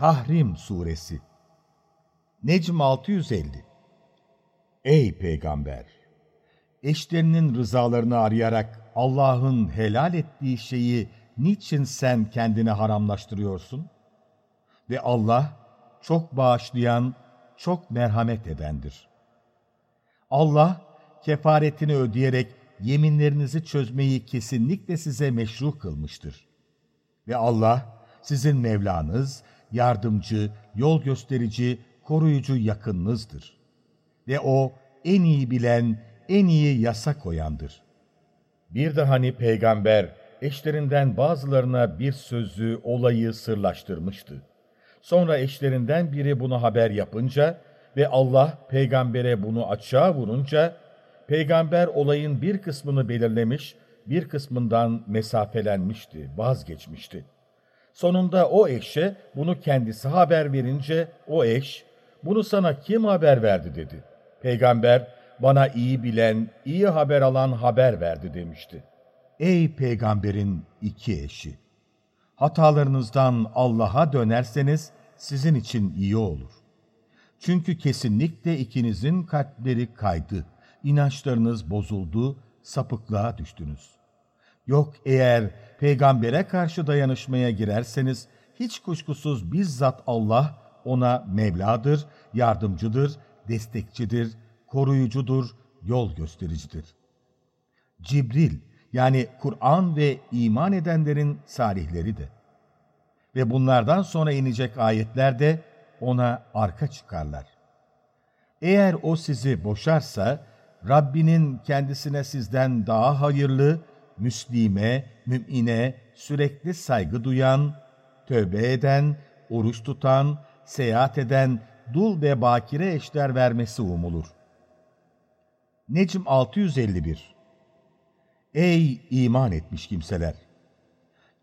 Tahrim Suresi Necm 650 Ey Peygamber! Eşlerinin rızalarını arayarak Allah'ın helal ettiği şeyi niçin sen kendine haramlaştırıyorsun? Ve Allah çok bağışlayan, çok merhamet edendir. Allah kefaretini ödeyerek yeminlerinizi çözmeyi kesinlikle size meşru kılmıştır. Ve Allah sizin Mevlanız, yardımcı, yol gösterici, koruyucu yakınınızdır. Ve O en iyi bilen, en iyi yasa koyandır. Bir de hani peygamber eşlerinden bazılarına bir sözü, olayı sırlaştırmıştı. Sonra eşlerinden biri bunu haber yapınca ve Allah peygambere bunu açığa vurunca, peygamber olayın bir kısmını belirlemiş, bir kısmından mesafelenmişti, vazgeçmişti. Sonunda o eşe bunu kendisi haber verince o eş, bunu sana kim haber verdi dedi. Peygamber, bana iyi bilen, iyi haber alan haber verdi demişti. Ey peygamberin iki eşi! Hatalarınızdan Allah'a dönerseniz sizin için iyi olur. Çünkü kesinlikle ikinizin kalpleri kaydı, inançlarınız bozuldu, sapıklığa düştünüz. Yok eğer peygambere karşı dayanışmaya girerseniz, hiç kuşkusuz bizzat Allah ona Mevladır, yardımcıdır, destekçidir, koruyucudur, yol göstericidir. Cibril yani Kur'an ve iman edenlerin salihleri de. Ve bunlardan sonra inecek ayetler de ona arka çıkarlar. Eğer o sizi boşarsa, Rabbinin kendisine sizden daha hayırlı, müslime, mümine, sürekli saygı duyan, tövbe eden, oruç tutan, seyahat eden, dul ve bakire eşler vermesi umulur. Necm 651 Ey iman etmiş kimseler!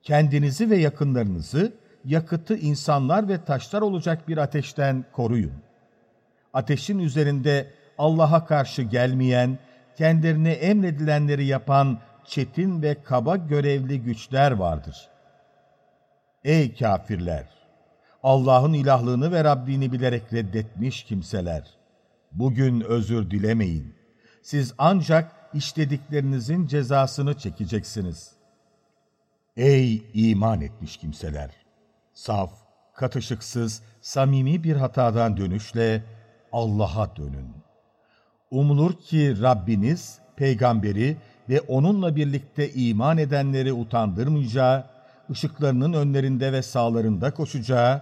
Kendinizi ve yakınlarınızı yakıtı insanlar ve taşlar olacak bir ateşten koruyun. Ateşin üzerinde Allah'a karşı gelmeyen, kendilerine emredilenleri yapan çetin ve kaba görevli güçler vardır. Ey kafirler! Allah'ın ilahlığını ve Rabbini bilerek reddetmiş kimseler! Bugün özür dilemeyin. Siz ancak işlediklerinizin cezasını çekeceksiniz. Ey iman etmiş kimseler! Saf, katışıksız, samimi bir hatadan dönüşle Allah'a dönün. Umulur ki Rabbiniz, peygamberi ve onunla birlikte iman edenleri utandırmayacağı, ışıklarının önlerinde ve sağlarında koşacağı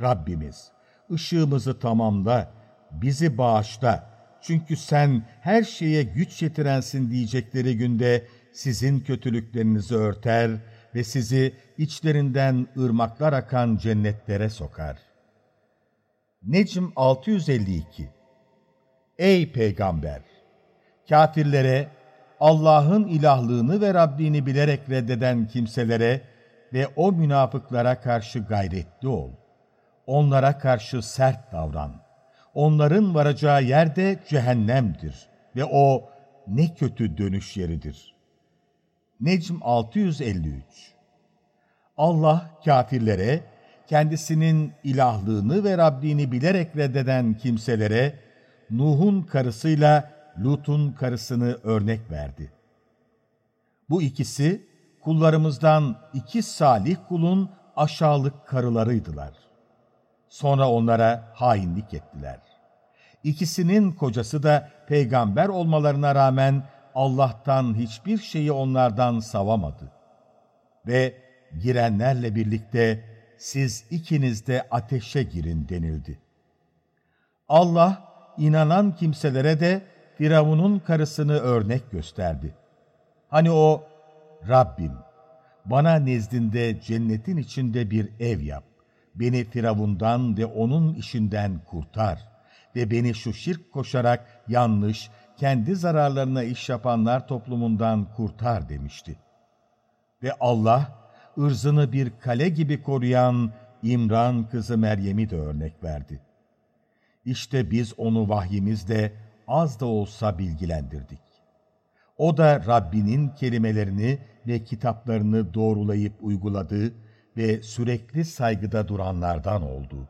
Rabbimiz, ışığımızı tamamla, bizi bağışla, çünkü sen her şeye güç yetirensin diyecekleri günde sizin kötülüklerinizi örter ve sizi içlerinden ırmaklar akan cennetlere sokar. Necm 652 Ey Peygamber! Kafirlere, Allah'ın ilahlığını ve Rabbini bilerek reddeden kimselere ve o münafıklara karşı gayretli ol. Onlara karşı sert davran. Onların varacağı yer de cehennemdir ve o ne kötü dönüş yeridir. Necm 653 Allah kafirlere, kendisinin ilahlığını ve Rabbini bilerek reddeden kimselere, Nuh'un karısıyla Lut'un karısını örnek verdi. Bu ikisi, kullarımızdan iki salih kulun aşağılık karılarıydılar. Sonra onlara hainlik ettiler. İkisinin kocası da peygamber olmalarına rağmen Allah'tan hiçbir şeyi onlardan savamadı. Ve girenlerle birlikte siz ikiniz de ateşe girin denildi. Allah inanan kimselere de Firavun'un karısını örnek gösterdi. Hani o, Rabbim, bana nezdinde cennetin içinde bir ev yap. Beni Firavundan ve onun işinden kurtar ve beni şu şirk koşarak yanlış, kendi zararlarına iş yapanlar toplumundan kurtar demişti. Ve Allah, ırzını bir kale gibi koruyan İmran kızı Meryem'i de örnek verdi. İşte biz onu vahyimizle az da olsa bilgilendirdik. O da Rabbinin kelimelerini ve kitaplarını doğrulayıp uyguladı ve sürekli saygıda duranlardan oldu.